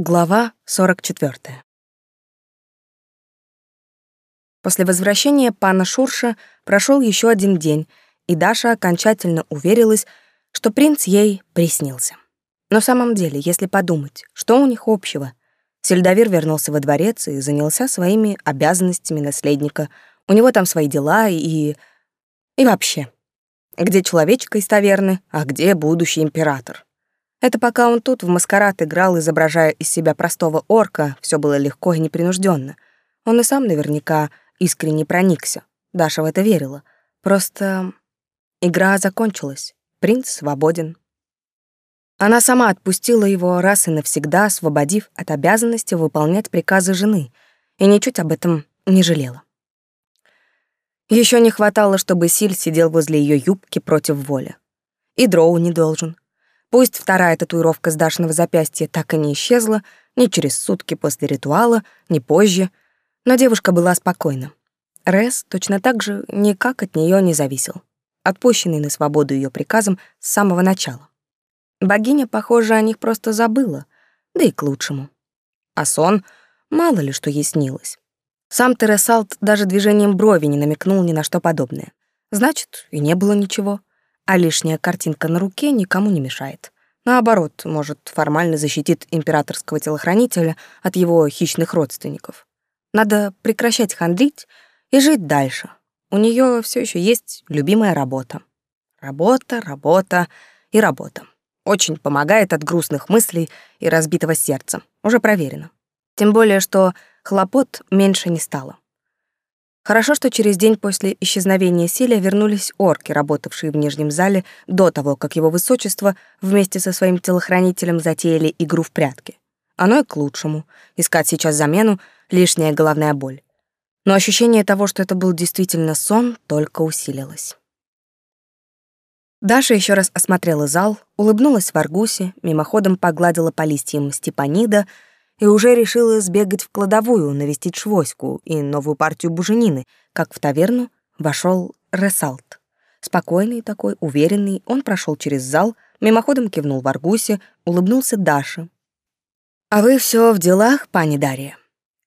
Глава 44. После возвращения пана Шурша прошел еще один день, и Даша окончательно уверилась, что принц ей приснился. В самом деле, если подумать, что у них общего? Сельдовир вернулся во дворец и занялся своими обязанностями наследника. У него там свои дела и... и вообще. Где человечек из таверны, а где будущий император? Это пока он тут в маскарад играл, изображая из себя простого орка, все было легко и непринужденно. Он и сам наверняка искренне проникся. Даша в это верила. Просто игра закончилась. Принц свободен. Она сама отпустила его раз и навсегда, освободив от обязанности выполнять приказы жены, и ничуть об этом не жалела. Еще не хватало, чтобы Силь сидел возле ее юбки против воли. И Дроу не должен. Пусть вторая татуировка с Дашиного запястья так и не исчезла, ни через сутки после ритуала, ни позже, но девушка была спокойна. Рес точно так же никак от нее не зависел, отпущенный на свободу ее приказом с самого начала. Богиня, похоже, о них просто забыла, да и к лучшему. А сон, мало ли что ей снилось. Сам Тересалт даже движением брови не намекнул ни на что подобное. Значит, и не было ничего а лишняя картинка на руке никому не мешает. Наоборот, может, формально защитит императорского телохранителя от его хищных родственников. Надо прекращать хандрить и жить дальше. У нее все еще есть любимая работа. Работа, работа и работа. Очень помогает от грустных мыслей и разбитого сердца. Уже проверено. Тем более, что хлопот меньше не стало. Хорошо, что через день после исчезновения Силя вернулись орки, работавшие в нижнем зале до того, как его высочество вместе со своим телохранителем затеяли игру в прятки. Оно и к лучшему. Искать сейчас замену — лишняя головная боль. Но ощущение того, что это был действительно сон, только усилилось. Даша еще раз осмотрела зал, улыбнулась в Аргусе, мимоходом погладила по листьям степанида — и уже решила сбегать в кладовую, навестить швоську и новую партию буженины, как в таверну вошел Ресалт. Спокойный такой, уверенный, он прошел через зал, мимоходом кивнул в Аргусе, улыбнулся Даше. «А вы все в делах, пани Дарья?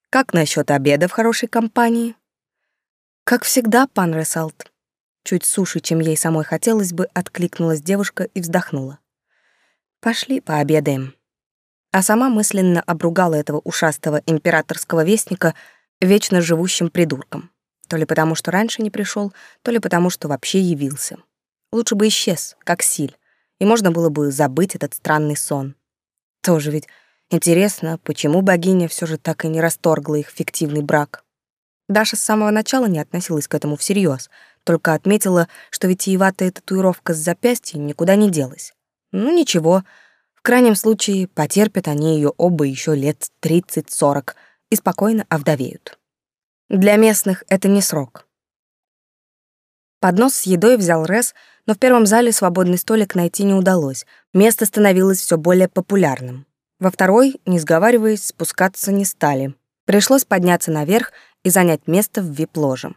Как насчет обеда в хорошей компании?» «Как всегда, пан Ресалт». Чуть суше, чем ей самой хотелось бы, откликнулась девушка и вздохнула. «Пошли пообедаем» а сама мысленно обругала этого ушастого императорского вестника вечно живущим придурком. То ли потому, что раньше не пришел, то ли потому, что вообще явился. Лучше бы исчез, как Силь, и можно было бы забыть этот странный сон. Тоже ведь интересно, почему богиня все же так и не расторгла их фиктивный брак. Даша с самого начала не относилась к этому всерьез, только отметила, что витиеватая татуировка с запястья никуда не делась. Ну ничего, в крайнем случае, потерпят они ее оба еще лет 30-40 и спокойно овдовеют. Для местных это не срок. Поднос с едой взял Рес, но в первом зале свободный столик найти не удалось. Место становилось все более популярным. Во второй, не сговариваясь, спускаться не стали. Пришлось подняться наверх и занять место в вип-ложе.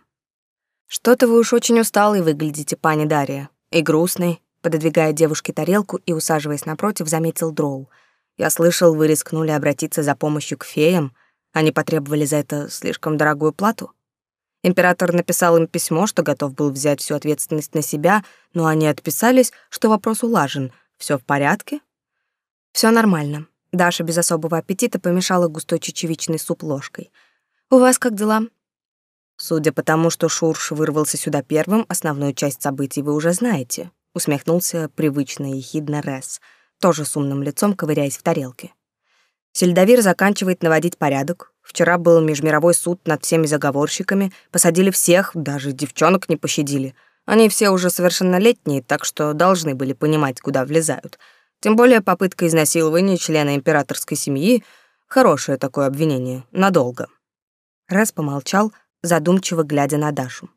«Что-то вы уж очень усталый выглядите, пани Дарья, и грустный. Пододвигая девушке тарелку и усаживаясь напротив, заметил Дроу. «Я слышал, вы рискнули обратиться за помощью к феям. Они потребовали за это слишком дорогую плату?» Император написал им письмо, что готов был взять всю ответственность на себя, но они отписались, что вопрос улажен. Все в порядке? Все нормально. Даша без особого аппетита помешала густой чечевичный суп ложкой. «У вас как дела?» Судя по тому, что Шурш вырвался сюда первым, основную часть событий вы уже знаете усмехнулся привычно и ехидно Рес, тоже с умным лицом ковыряясь в тарелке. Сельдовир заканчивает наводить порядок. Вчера был межмировой суд над всеми заговорщиками, посадили всех, даже девчонок не пощадили. Они все уже совершеннолетние, так что должны были понимать, куда влезают. Тем более попытка изнасилования члена императорской семьи — хорошее такое обвинение, надолго. Раз помолчал, задумчиво глядя на Дашу.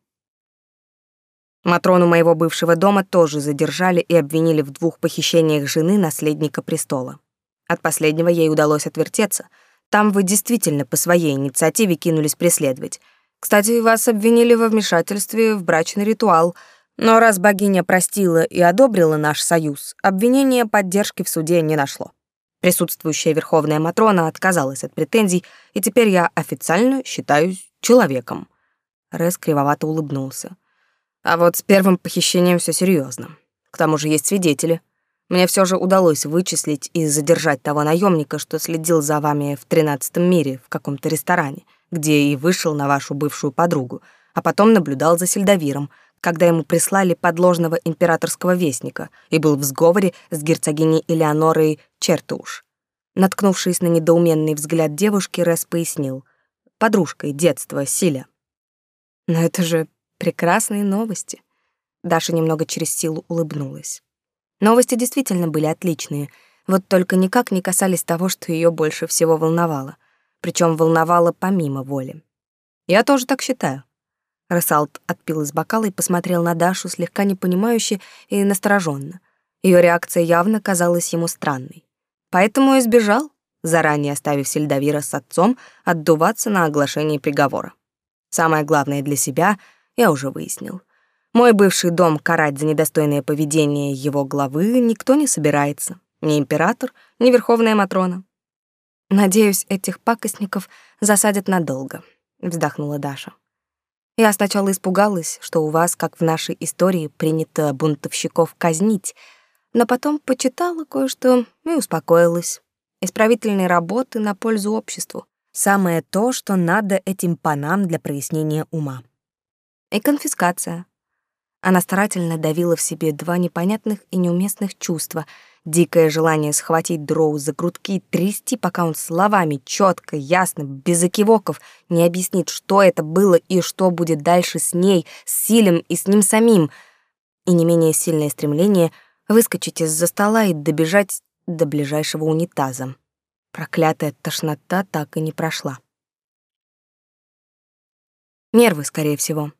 Матрону моего бывшего дома тоже задержали и обвинили в двух похищениях жены наследника престола. От последнего ей удалось отвертеться. Там вы действительно по своей инициативе кинулись преследовать. Кстати, вас обвинили во вмешательстве в брачный ритуал, но раз богиня простила и одобрила наш союз, обвинение поддержки в суде не нашло. Присутствующая Верховная Матрона отказалась от претензий, и теперь я официально считаюсь человеком. Рес кривовато улыбнулся. А вот с первым похищением все серьезно. К тому же есть свидетели. Мне все же удалось вычислить и задержать того наемника, что следил за вами в тринадцатом мире в каком-то ресторане, где и вышел на вашу бывшую подругу, а потом наблюдал за Сельдовиром, когда ему прислали подложного императорского вестника и был в сговоре с герцогиней Элеонорой Чертуш. Наткнувшись на недоуменный взгляд девушки, Рес пояснил. Подружкой детства, Силя. Но это же прекрасные новости. Даша немного через силу улыбнулась. Новости действительно были отличные, вот только никак не касались того, что ее больше всего волновало. Причем волновало помимо воли. Я тоже так считаю. Рассалт отпил из бокала и посмотрел на Дашу слегка непонимающе и настороженно. Ее реакция явно казалась ему странной. Поэтому и сбежал, заранее оставив Сельдовира с отцом отдуваться на оглашении приговора. Самое главное для себя я уже выяснил. Мой бывший дом карать за недостойное поведение его главы никто не собирается. Ни император, ни Верховная Матрона. «Надеюсь, этих пакостников засадят надолго», — вздохнула Даша. «Я сначала испугалась, что у вас, как в нашей истории, принято бунтовщиков казнить, но потом почитала кое-что и успокоилась. Исправительные работы на пользу обществу. Самое то, что надо этим панам для прояснения ума. И конфискация. Она старательно давила в себе два непонятных и неуместных чувства — дикое желание схватить Дроу за грудки и трясти, пока он словами четко, ясно, без окивоков не объяснит, что это было и что будет дальше с ней, с Силем и с ним самим, и не менее сильное стремление выскочить из-за стола и добежать до ближайшего унитаза. Проклятая тошнота так и не прошла. Нервы, скорее всего.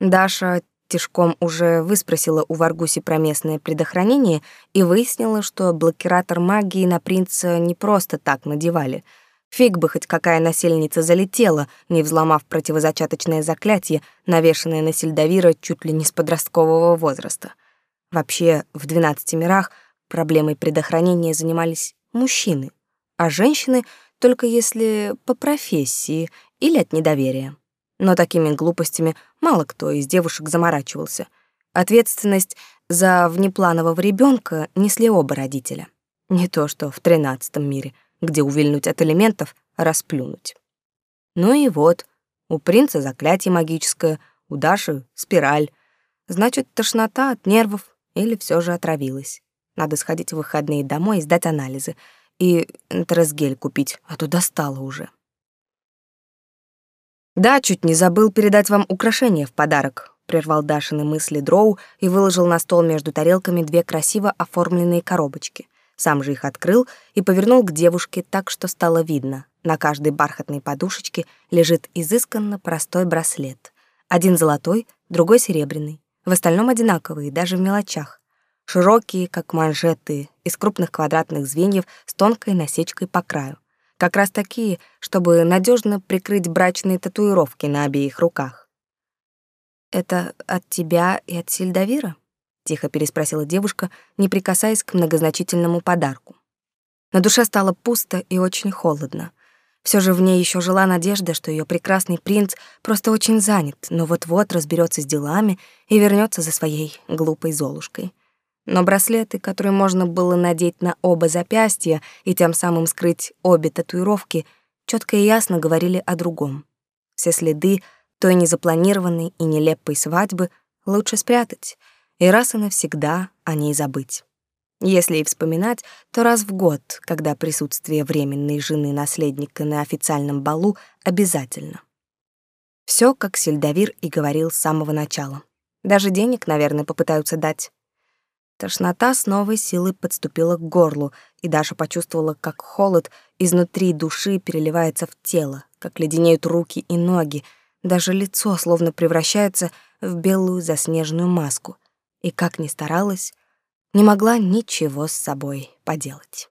Даша тишком уже выспросила у Варгуси про местное предохранение и выяснила, что блокиратор магии на принца не просто так надевали. Фиг бы хоть какая насельница залетела, не взломав противозачаточное заклятие, навешанное на Сельдовира чуть ли не с подросткового возраста. Вообще, в двенадцати мирах проблемой предохранения занимались мужчины, а женщины — только если по профессии или от недоверия. Но такими глупостями мало кто из девушек заморачивался. Ответственность за внепланового ребенка несли оба родителя. Не то что в тринадцатом мире, где увильнуть от элементов, расплюнуть. Ну и вот, у принца заклятие магическое, у Даши спираль. Значит, тошнота от нервов или все же отравилась. Надо сходить в выходные домой и сдать анализы. И энтеросгель купить, а то достало уже. «Да, чуть не забыл передать вам украшение в подарок», — прервал Дашины мысли Дроу и выложил на стол между тарелками две красиво оформленные коробочки. Сам же их открыл и повернул к девушке так, что стало видно. На каждой бархатной подушечке лежит изысканно простой браслет. Один золотой, другой серебряный. В остальном одинаковые, даже в мелочах. Широкие, как манжеты, из крупных квадратных звеньев с тонкой насечкой по краю. Как раз такие, чтобы надежно прикрыть брачные татуировки на обеих руках. «Это от тебя и от Сильдавира?» — тихо переспросила девушка, не прикасаясь к многозначительному подарку. На душе стало пусто и очень холодно. Все же в ней еще жила надежда, что ее прекрасный принц просто очень занят, но вот-вот разберется с делами и вернется за своей глупой Золушкой. Но браслеты, которые можно было надеть на оба запястья и тем самым скрыть обе татуировки, четко и ясно говорили о другом. Все следы той незапланированной и нелепой свадьбы лучше спрятать и раз и навсегда о ней забыть. Если и вспоминать, то раз в год, когда присутствие временной жены наследника на официальном балу обязательно. Все, как Сельдовир и говорил с самого начала. Даже денег, наверное, попытаются дать. Тошнота с новой силой подступила к горлу, и Даша почувствовала, как холод изнутри души переливается в тело, как леденеют руки и ноги, даже лицо словно превращается в белую заснеженную маску. И как ни старалась, не могла ничего с собой поделать.